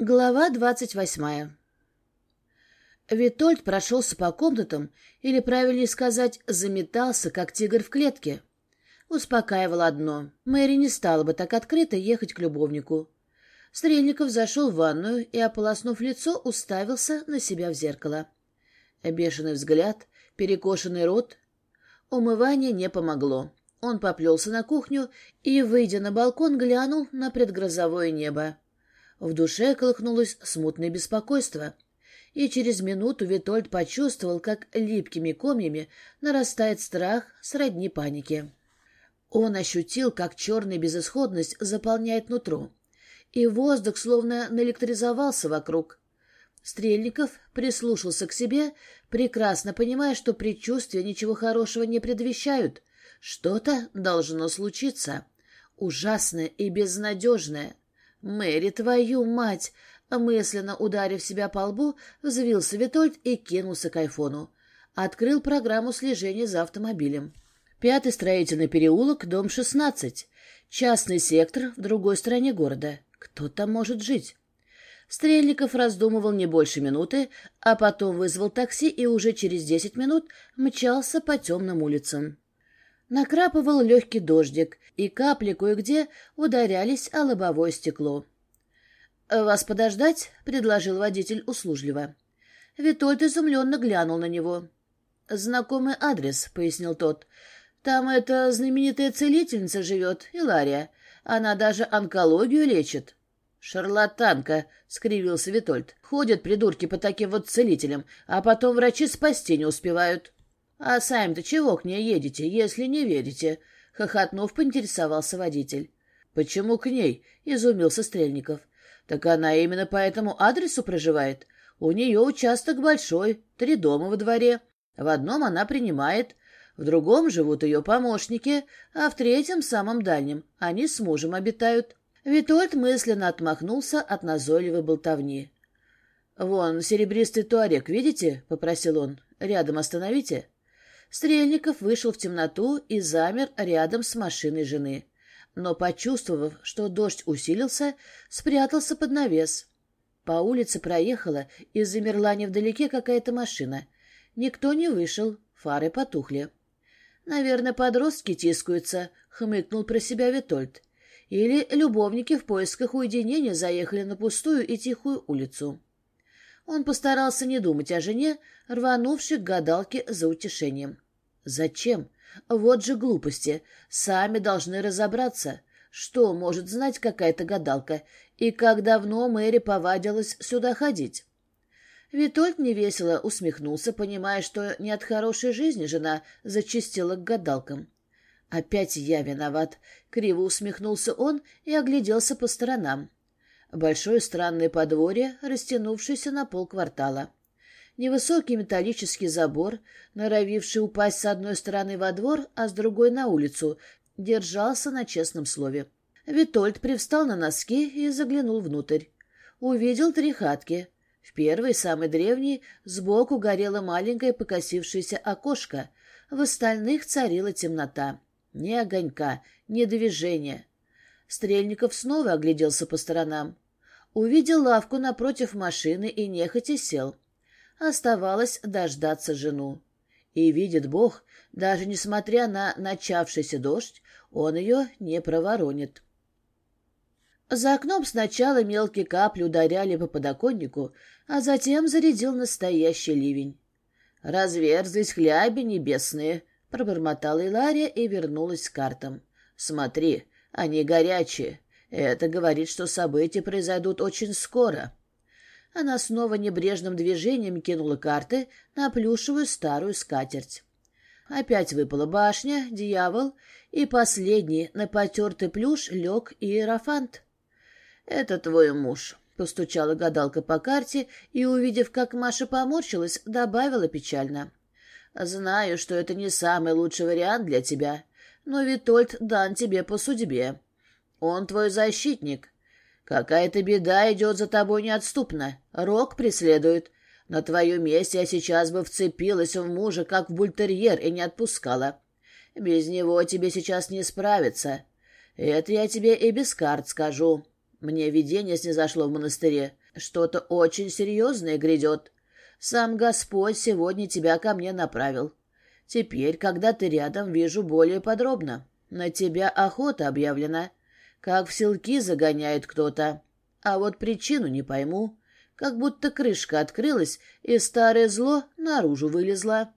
Глава двадцать восьмая. Витольд прошелся по комнатам, или, правильнее сказать, заметался, как тигр в клетке. Успокаивал одно. Мэри не стала бы так открыто ехать к любовнику. Стрельников зашел в ванную и, ополоснув лицо, уставился на себя в зеркало. Бешеный взгляд, перекошенный рот. Умывание не помогло. Он поплелся на кухню и, выйдя на балкон, глянул на предгрозовое небо. В душе колыхнулось смутное беспокойство, и через минуту Витольд почувствовал, как липкими комьями нарастает страх сродни паники. Он ощутил, как черная безысходность заполняет нутро, и воздух словно наэлектризовался вокруг. Стрельников прислушался к себе, прекрасно понимая, что предчувствия ничего хорошего не предвещают. Что-то должно случиться. Ужасное и безнадежное — «Мэри, твою мать!» Мысленно ударив себя по лбу, взвился Витольд и кинулся к айфону. Открыл программу слежения за автомобилем. Пятый строительный переулок, дом 16. Частный сектор в другой стороне города. Кто там может жить? Стрельников раздумывал не больше минуты, а потом вызвал такси и уже через 10 минут мчался по темным улицам накрапывал легкий дождик, и капли кое-где ударялись о лобовое стекло. «Э, «Вас подождать?» — предложил водитель услужливо. Витольд изумленно глянул на него. «Знакомый адрес», — пояснил тот. «Там эта знаменитая целительница живет, Илария. Она даже онкологию лечит». «Шарлатанка», — скривился Витольд. «Ходят придурки по таким вот целителям, а потом врачи спасти не успевают». А сами-то чего к ней едете, если не верите? — хохотнув, поинтересовался водитель. — Почему к ней? — изумился Стрельников. — Так она именно по этому адресу проживает. У нее участок большой, три дома во дворе. В одном она принимает, в другом живут ее помощники, а в третьем, самом дальнем, они с мужем обитают. Витольд мысленно отмахнулся от назойливой болтовни. — Вон серебристый туарек, видите? — попросил он. — Рядом остановите. — Стрельников вышел в темноту и замер рядом с машиной жены. Но, почувствовав, что дождь усилился, спрятался под навес. По улице проехала и замерла невдалеке какая-то машина. Никто не вышел, фары потухли. «Наверное, подростки тискаются», — хмыкнул про себя Витольд. «Или любовники в поисках уединения заехали на пустую и тихую улицу». Он постарался не думать о жене, рванувшей к гадалке за утешением. Зачем? Вот же глупости. Сами должны разобраться. Что может знать какая-то гадалка? И как давно Мэри повадилась сюда ходить? Витольд невесело усмехнулся, понимая, что не от хорошей жизни жена зачистила к гадалкам. «Опять я виноват», — криво усмехнулся он и огляделся по сторонам большое странное подворье, растянувшееся на полквартала. Невысокий металлический забор, норовивший упасть с одной стороны во двор, а с другой на улицу, держался на честном слове. Витольд привстал на носки и заглянул внутрь. Увидел три хатки. В первой, самой древней, сбоку горело маленькое покосившееся окошко. В остальных царила темнота. Ни огонька, ни движения. Стрельников снова огляделся по сторонам. Увидел лавку напротив машины и нехотя сел. Оставалось дождаться жену. И видит Бог, даже несмотря на начавшийся дождь, он ее не проворонит. За окном сначала мелкие капли ударяли по подоконнику, а затем зарядил настоящий ливень. «Разверзлись хляби небесные», — пробормотала Илария и вернулась к картам. «Смотри, они горячие. Это говорит, что события произойдут очень скоро. Она снова небрежным движением кинула карты на плюшевую старую скатерть. Опять выпала башня, дьявол, и последний на потертый плюш лег иерофант. «Это твой муж», — постучала гадалка по карте и, увидев, как Маша поморщилась, добавила печально. «Знаю, что это не самый лучший вариант для тебя, но Витольд дан тебе по судьбе. Он твой защитник. Какая-то беда идет за тобой неотступно. Рок преследует. На твоем месте я сейчас бы вцепилась в мужа, как в бультерьер, и не отпускала. Без него тебе сейчас не справиться. Это я тебе и без карт скажу. Мне видение снизошло в монастыре. Что-то очень серьезное грядет. Сам Господь сегодня тебя ко мне направил. Теперь, когда ты рядом, вижу более подробно. На тебя охота объявлена как в селки загоняет кто-то. А вот причину не пойму. Как будто крышка открылась, и старое зло наружу вылезло.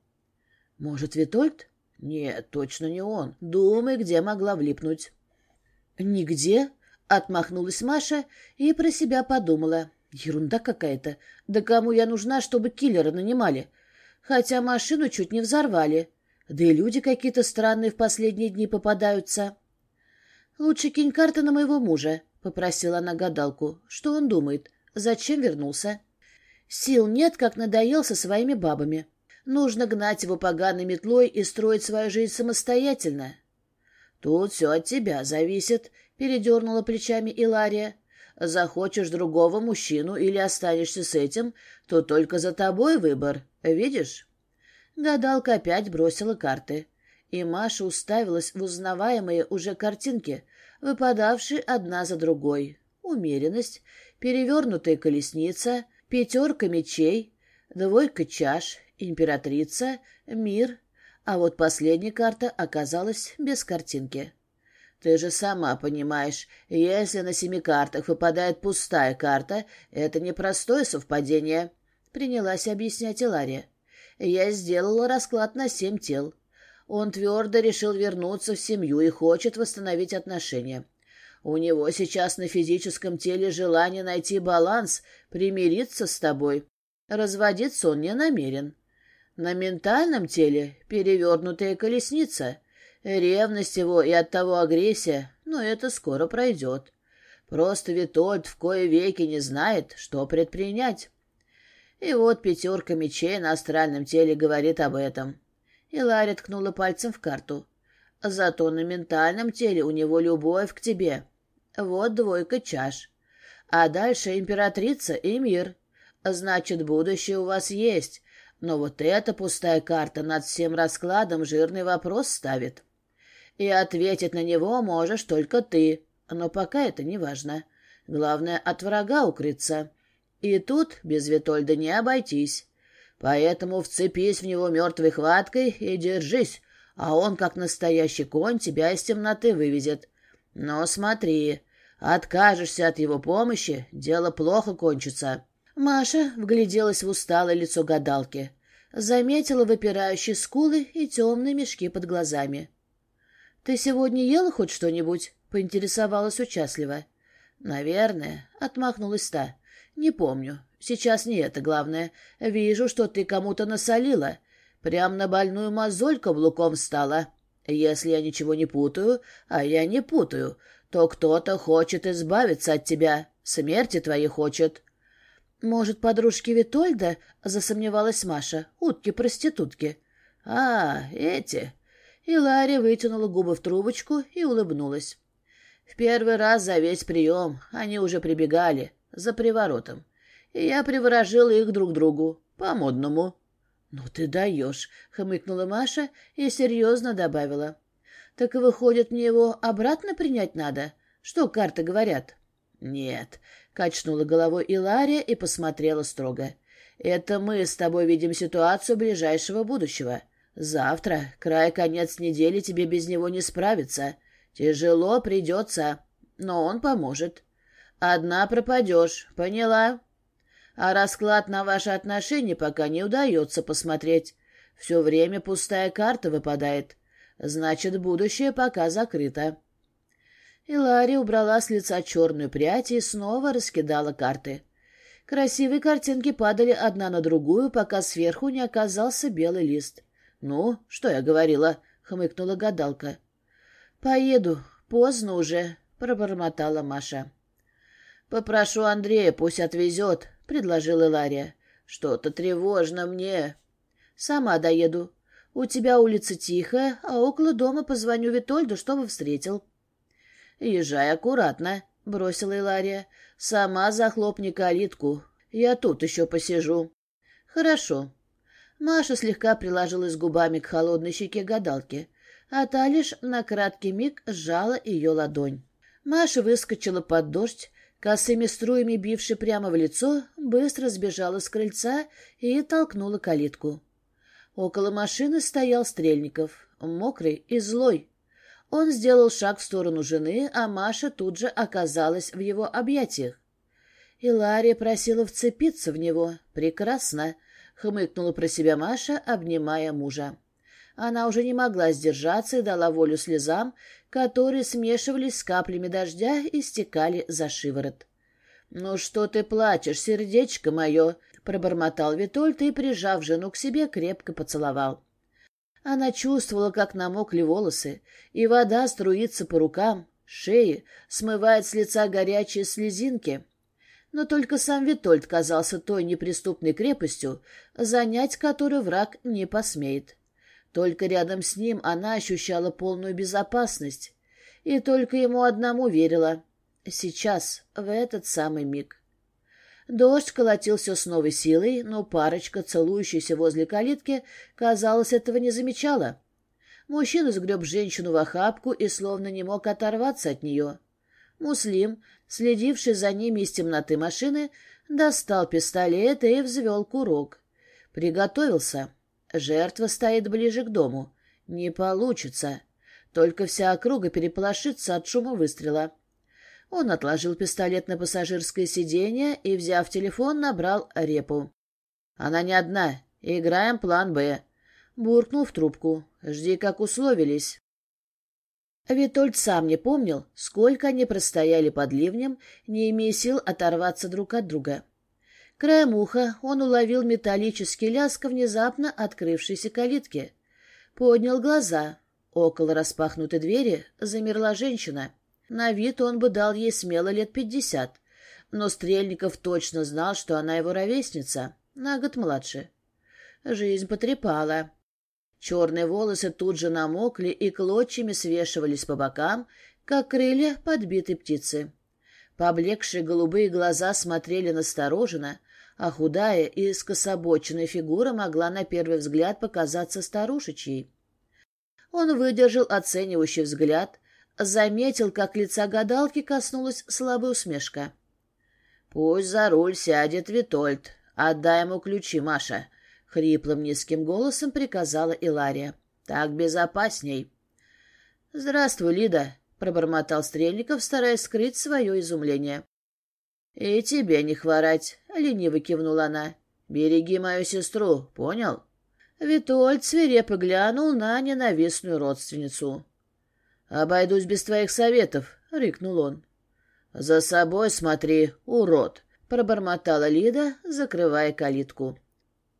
Может, Витольд? Нет, точно не он. Думай, где могла влипнуть. Нигде, отмахнулась Маша и про себя подумала. Ерунда какая-то. Да кому я нужна, чтобы киллера нанимали? Хотя машину чуть не взорвали. Да и люди какие-то странные в последние дни попадаются. «Лучше кинь карты на моего мужа», — попросила она гадалку. «Что он думает? Зачем вернулся?» «Сил нет, как надоел со своими бабами. Нужно гнать его поганой метлой и строить свою жизнь самостоятельно». «Тут все от тебя зависит», — передернула плечами Илария. «Захочешь другого мужчину или останешься с этим, то только за тобой выбор, видишь?» Гадалка опять бросила карты и Маша уставилась в узнаваемые уже картинки, выпадавшие одна за другой. Умеренность, перевернутая колесница, пятерка мечей, двойка чаш, императрица, мир. А вот последняя карта оказалась без картинки. Ты же сама понимаешь, если на семи картах выпадает пустая карта, это непростое совпадение, — принялась объяснять Илария. Я сделала расклад на семь тел. Он твердо решил вернуться в семью и хочет восстановить отношения. У него сейчас на физическом теле желание найти баланс, примириться с тобой. Разводиться он не намерен. На ментальном теле перевернутая колесница. Ревность его и оттого агрессия, но это скоро пройдет. Просто Витольд в кое веки не знает, что предпринять. И вот пятерка мечей на астральном теле говорит об этом и Ларри ткнула пальцем в карту. «Зато на ментальном теле у него любовь к тебе. Вот двойка чаш. А дальше императрица и мир. Значит, будущее у вас есть. Но вот эта пустая карта над всем раскладом жирный вопрос ставит. И ответить на него можешь только ты. Но пока это не важно. Главное, от врага укрыться. И тут без Витольда не обойтись поэтому вцепись в него мертвой хваткой и держись, а он, как настоящий конь, тебя из темноты вывезет. Но смотри, откажешься от его помощи, дело плохо кончится». Маша вгляделась в усталое лицо гадалки. Заметила выпирающие скулы и темные мешки под глазами. «Ты сегодня ела хоть что-нибудь?» — поинтересовалась участливо. «Наверное», — отмахнулась та. «Не помню. Сейчас не это главное. Вижу, что ты кому-то насолила. Прям на больную мозоль каблуком стала. Если я ничего не путаю, а я не путаю, то кто-то хочет избавиться от тебя, смерти твоей хочет». «Может, подружки Витольда?» — засомневалась Маша. «Утки-проститутки». «А, эти!» И Ларри вытянула губы в трубочку и улыбнулась. «В первый раз за весь прием. Они уже прибегали. за приворотом. И я приворожила их друг другу, по-модному. — Ну ты даешь, — хмыкнула Маша и серьезно добавила. — Так и выходит, мне его обратно принять надо? Что карты говорят? — Нет, — качнула головой Илария и посмотрела строго. — Это мы с тобой видим ситуацию ближайшего будущего. — Завтра, край конец недели, тебе без него не справиться. Тяжело придется, но он поможет. Одна пропадешь, поняла? А расклад на ваши отношения пока не удается посмотреть. Все время пустая карта выпадает. Значит, будущее пока закрыто. И Илари убрала с лица черную прядь и снова раскидала карты. Красивые картинки падали одна на другую, пока сверху не оказался белый лист. «Ну, что я говорила?» — хмыкнула гадалка. «Поеду. Поздно уже», — пробормотала Маша. «Попрошу Андрея, пусть отвезет», — предложила Лария. «Что-то тревожно мне». «Сама доеду. У тебя улица тихая, а около дома позвоню Витольду, чтобы встретил». «Езжай аккуратно», — бросила Илария. «Сама захлопни калитку. Я тут еще посижу». «Хорошо». Маша слегка приложилась губами к холодной щеке гадалки, а та лишь на краткий миг сжала ее ладонь. Маша выскочила под дождь, Косыми струями бивши прямо в лицо, быстро сбежала с крыльца и толкнула калитку. Около машины стоял Стрельников, мокрый и злой. Он сделал шаг в сторону жены, а Маша тут же оказалась в его объятиях. И Лария просила вцепиться в него. «Прекрасно!» — хмыкнула про себя Маша, обнимая мужа. Она уже не могла сдержаться и дала волю слезам, которые смешивались с каплями дождя и стекали за шиворот. «Ну что ты плачешь, сердечко мое?» — пробормотал Витольд и, прижав жену к себе, крепко поцеловал. Она чувствовала, как намокли волосы, и вода струится по рукам, шее, смывает с лица горячие слезинки. Но только сам Витольд казался той неприступной крепостью, занять которую враг не посмеет. Только рядом с ним она ощущала полную безопасность. И только ему одному верила. Сейчас, в этот самый миг. Дождь колотил все с новой силой, но парочка, целующаяся возле калитки, казалось, этого не замечала. Мужчина сгреб женщину в охапку и словно не мог оторваться от нее. Муслим, следивший за ними из темноты машины, достал пистолет и взвел курок. Приготовился. Жертва стоит ближе к дому. Не получится. Только вся округа переполошится от шума выстрела. Он отложил пистолет на пассажирское сиденье и, взяв телефон, набрал репу. «Она не одна. Играем план «Б». Буркнул в трубку. «Жди, как условились». Витольд сам не помнил, сколько они простояли под ливнем, не имея сил оторваться друг от друга. Краем уха он уловил металлический лязг внезапно открывшейся калитки. Поднял глаза. Около распахнутой двери замерла женщина. На вид он бы дал ей смело лет пятьдесят. Но Стрельников точно знал, что она его ровесница, на год младше. Жизнь потрепала. Черные волосы тут же намокли и клочьями свешивались по бокам, как крылья подбитой птицы. Поблекшие голубые глаза смотрели настороженно, а худая и скособоченная фигура могла на первый взгляд показаться старушечьей. Он выдержал оценивающий взгляд, заметил, как лица гадалки коснулась слабая усмешка. — Пусть за руль сядет Витольд. Отдай ему ключи, Маша, — хриплым низким голосом приказала Илария. — Так безопасней. — Здравствуй, Лида, — пробормотал Стрельников, стараясь скрыть свое изумление. — И тебе не хворать лениво кивнула она. «Береги мою сестру, понял?» Витольд свирепо глянул на ненавистную родственницу. «Обойдусь без твоих советов», — рикнул он. «За собой смотри, урод», — пробормотала Лида, закрывая калитку.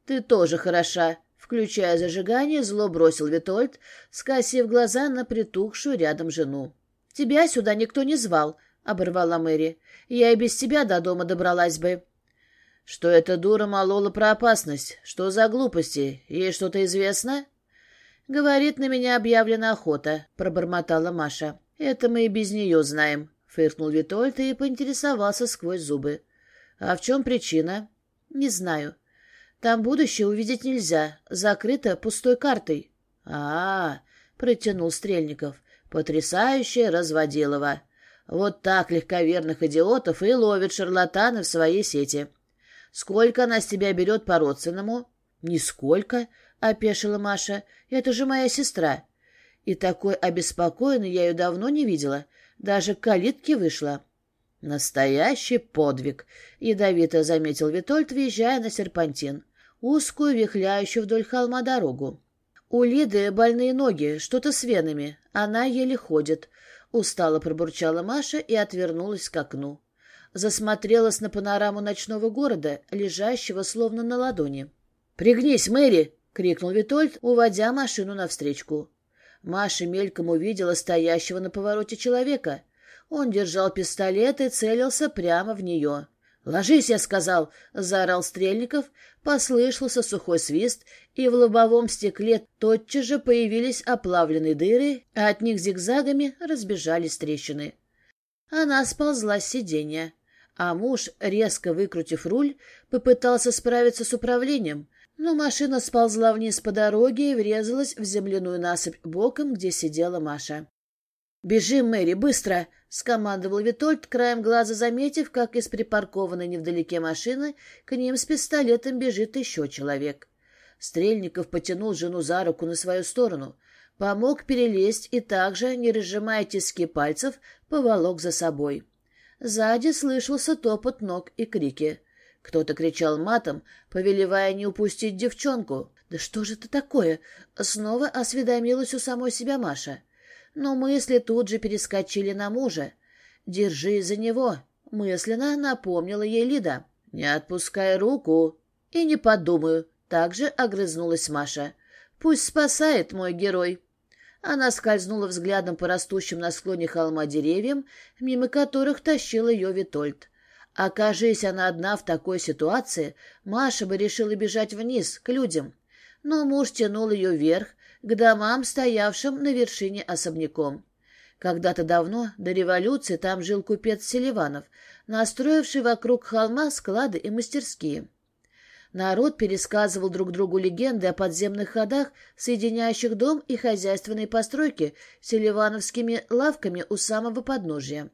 «Ты тоже хороша», — включая зажигание, зло бросил Витольд, скосив глаза на притухшую рядом жену. «Тебя сюда никто не звал», — оборвала Мэри. «Я и без тебя до дома добралась бы» что эта дура молола про опасность. Что за глупости? Ей что-то известно?» «Говорит, на меня объявлена охота», — пробормотала Маша. «Это мы и без нее знаем», — фыркнул Витольд и поинтересовался сквозь зубы. «А в чем причина?» «Не знаю. Там будущее увидеть нельзя. Закрыто пустой картой». «А-а-а», протянул Стрельников. «Потрясающе разводилово. Вот так легковерных идиотов и ловит шарлатаны в своей сети». Сколько она с тебя берет по-родственному? Нисколько, — опешила Маша. Это же моя сестра. И такой обеспокоенной я ее давно не видела. Даже к калитке вышла. Настоящий подвиг, — ядовито заметил Витольд, въезжая на серпантин, узкую, вихляющую вдоль холма дорогу. У Лиды больные ноги, что-то с венами. Она еле ходит. Устало пробурчала Маша и отвернулась к окну засмотрелась на панораму ночного города, лежащего словно на ладони. «Пригнись, Мэри!» — крикнул Витольд, уводя машину навстречку. Маша мельком увидела стоящего на повороте человека. Он держал пистолет и целился прямо в нее. «Ложись, я сказал!» — заорал Стрельников, послышался сухой свист, и в лобовом стекле тотчас же появились оплавленные дыры, а от них зигзагами разбежались трещины. Она сползла с сиденья а муж, резко выкрутив руль, попытался справиться с управлением, но машина сползла вниз по дороге и врезалась в земляную насыпь боком, где сидела Маша. «Бежим, Мэри, быстро!» — скомандовал Витольд, краем глаза заметив, как из припаркованной невдалеке машины к ним с пистолетом бежит еще человек. Стрельников потянул жену за руку на свою сторону, помог перелезть и также, не разжимая тиски пальцев, поволок за собой. Сзади слышался топот ног и крики. Кто-то кричал матом, повелевая не упустить девчонку. «Да что же это такое?» Снова осведомилась у самой себя Маша. Но мысли тут же перескочили на мужа. «Держи за него!» Мысленно напомнила ей Лида. «Не отпускай руку!» «И не подумаю!» Также огрызнулась Маша. «Пусть спасает мой герой!» Она скользнула взглядом по растущим на склоне холма деревьям, мимо которых тащила ее Витольд. Окажись она одна в такой ситуации, Маша бы решила бежать вниз, к людям. Но муж тянул ее вверх, к домам, стоявшим на вершине особняком. Когда-то давно, до революции, там жил купец Селиванов, настроивший вокруг холма склады и мастерские. Народ пересказывал друг другу легенды о подземных ходах, соединяющих дом и хозяйственные постройки с селивановскими лавками у самого подножия.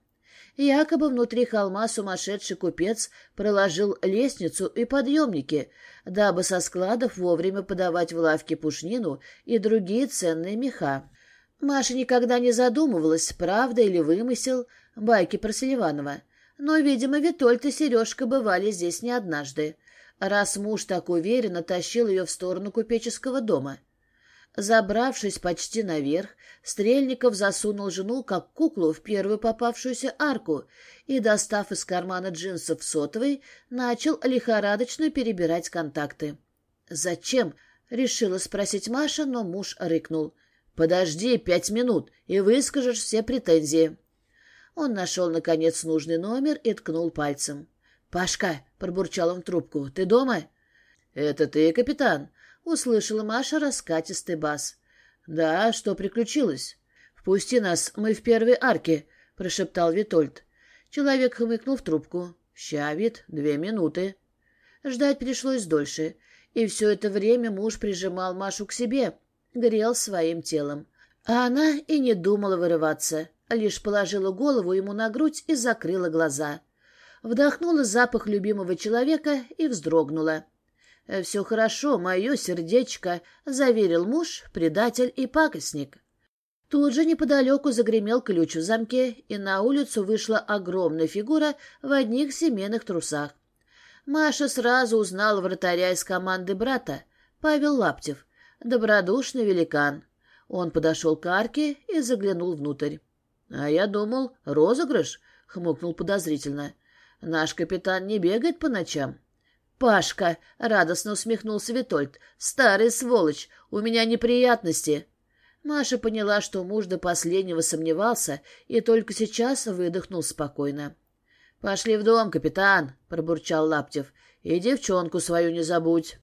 Якобы внутри холма сумасшедший купец проложил лестницу и подъемники, дабы со складов вовремя подавать в лавки пушнину и другие ценные меха. Маша никогда не задумывалась, правда или вымысел, байки про Селиванова. Но, видимо, Витольд и Сережка бывали здесь не однажды раз муж так уверенно тащил ее в сторону купеческого дома. Забравшись почти наверх, Стрельников засунул жену, как куклу, в первую попавшуюся арку и, достав из кармана джинсов сотовый, начал лихорадочно перебирать контакты. «Зачем?» — решила спросить Маша, но муж рыкнул. «Подожди пять минут, и выскажешь все претензии». Он нашел, наконец, нужный номер и ткнул пальцем. «Пашка!» — пробурчал он в трубку. «Ты дома?» «Это ты, капитан?» — услышала Маша раскатистый бас. «Да, что приключилось?» «Впусти нас, мы в первой арке», — прошептал Витольд. Человек хмыкнул в трубку. «Ща, Вит, две минуты». Ждать пришлось дольше, и все это время муж прижимал Машу к себе, грел своим телом. А она и не думала вырываться, лишь положила голову ему вдохнула запах любимого человека и вздрогнула. «Э, «Все хорошо, мое сердечко», — заверил муж, предатель и пакостник. Тут же неподалеку загремел ключ в замке, и на улицу вышла огромная фигура в одних семейных трусах. Маша сразу узнала вратаря из команды брата, Павел Лаптев, добродушный великан. Он подошел к арке и заглянул внутрь. — А я думал, розыгрыш, — хмыкнул подозрительно. Наш капитан не бегает по ночам. «Пашка!» — радостно усмехнулся Витольд. «Старый сволочь! У меня неприятности!» Маша поняла, что муж до последнего сомневался и только сейчас выдохнул спокойно. «Пошли в дом, капитан!» — пробурчал Лаптев. «И девчонку свою не забудь!»